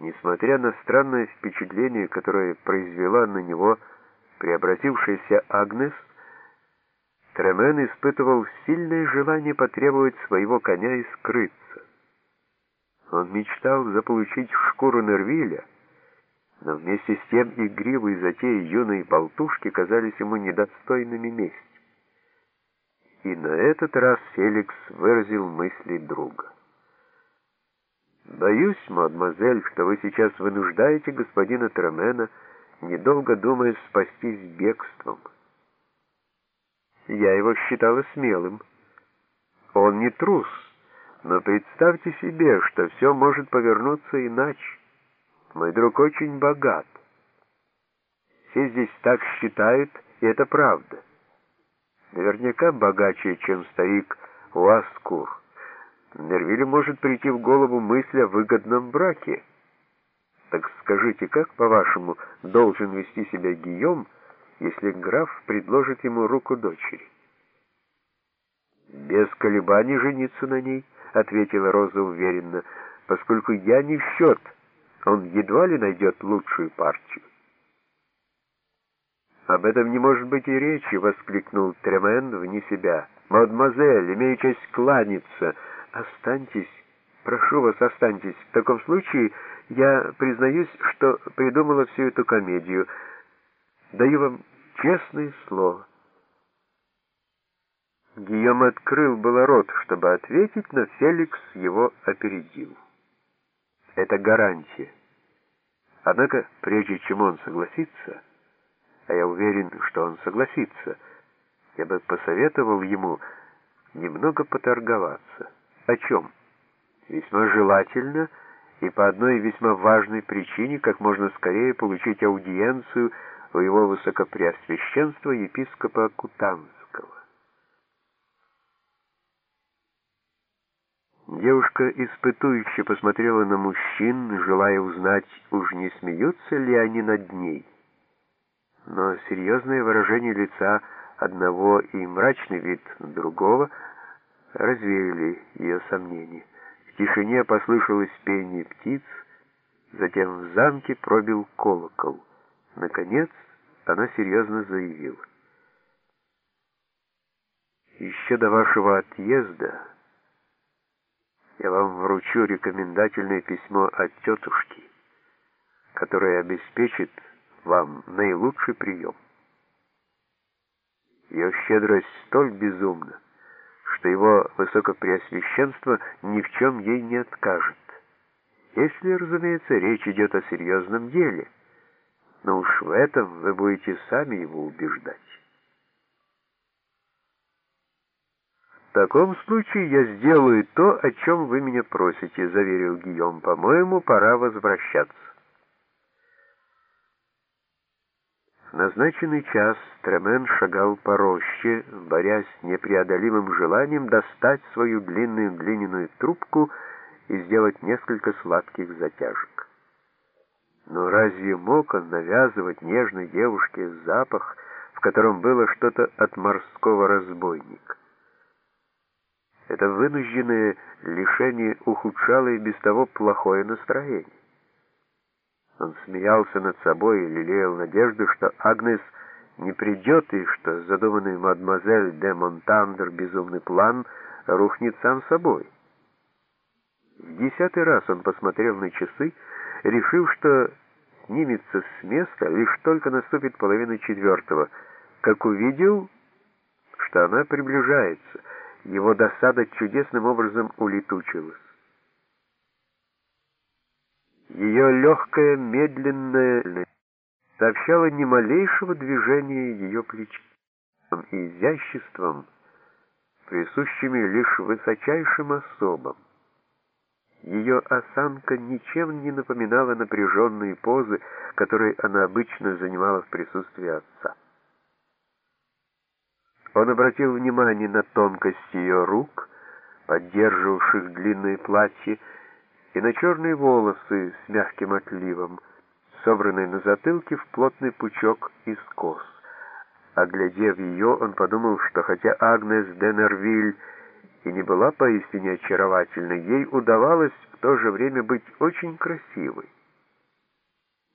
Несмотря на странное впечатление, которое произвела на него преобразившаяся Агнес, Тремен испытывал сильное желание потребовать своего коня и скрыться. Он мечтал заполучить шкуру Нервиля, но вместе с тем игривые затеи юной болтушки казались ему недостойными мести. И на этот раз Феликс выразил мысли друга. «Боюсь, мадемуазель, что вы сейчас вынуждаете господина Тремена, недолго думая, спастись бегством». Я его считала смелым. Он не трус, но представьте себе, что все может повернуться иначе. Мой друг очень богат. Все здесь так считают, и это правда. Наверняка богаче, чем старик Уаскур. Нервилю может прийти в голову мысль о выгодном браке. Так скажите, как, по-вашему, должен вести себя Гийом, если граф предложит ему руку дочери. «Без колебаний жениться на ней», — ответила Роза уверенно, «поскольку я не в счет, он едва ли найдет лучшую партию». «Об этом не может быть и речи», — воскликнул Тремен вне себя. «Мадемуазель, имею честь кланяться. Останьтесь, прошу вас, останьтесь. В таком случае я признаюсь, что придумала всю эту комедию». Даю вам честное слово. Гийом открыл было рот, чтобы ответить, но Феликс его опередил. Это гарантия. Однако, прежде чем он согласится, а я уверен, что он согласится, я бы посоветовал ему немного поторговаться. О чем? Весьма желательно и по одной весьма важной причине как можно скорее получить аудиенцию у его высокопреосвященства епископа Кутанского. Девушка испытующе посмотрела на мужчин, желая узнать, уж не смеются ли они над ней. Но серьезное выражение лица одного и мрачный вид другого развеяли ее сомнения. В тишине послышалось пение птиц, затем в замке пробил колокол. Наконец, она серьезно заявила. «Еще до вашего отъезда я вам вручу рекомендательное письмо от тетушки, которое обеспечит вам наилучший прием. Ее щедрость столь безумна, что его высокопреосвященство ни в чем ей не откажет, если, разумеется, речь идет о серьезном деле» но уж в этом вы будете сами его убеждать. В таком случае я сделаю то, о чем вы меня просите, заверил Гийом. По-моему, пора возвращаться. В назначенный час Тремен шагал по роще, борясь с непреодолимым желанием достать свою длинную глиняную трубку и сделать несколько сладких затяжек. Но разве мог он навязывать нежной девушке запах, в котором было что-то от морского разбойника? Это вынужденное лишение ухудшало и без того плохое настроение. Он смеялся над собой и лелеял надежду, что Агнес не придет и что задуманный мадемуазель де Монтандер безумный план рухнет сам собой. В десятый раз он посмотрел на часы, решив, что снимется с места, лишь только наступит половина четвертого, как увидел, что она приближается. Его досада чудесным образом улетучилась. Ее легкая, медленная сообщала ни малейшего движения ее плеч и изяществом, присущими лишь высочайшим особам. Ее осанка ничем не напоминала напряженные позы, которые она обычно занимала в присутствии отца. Он обратил внимание на тонкость ее рук, поддерживавших длинное платье, и на черные волосы с мягким отливом, собранные на затылке в плотный пучок из кос. Оглядев ее, он подумал, что хотя Агнес Денервиль и не была поистине очаровательной, ей удавалось в то же время быть очень красивой.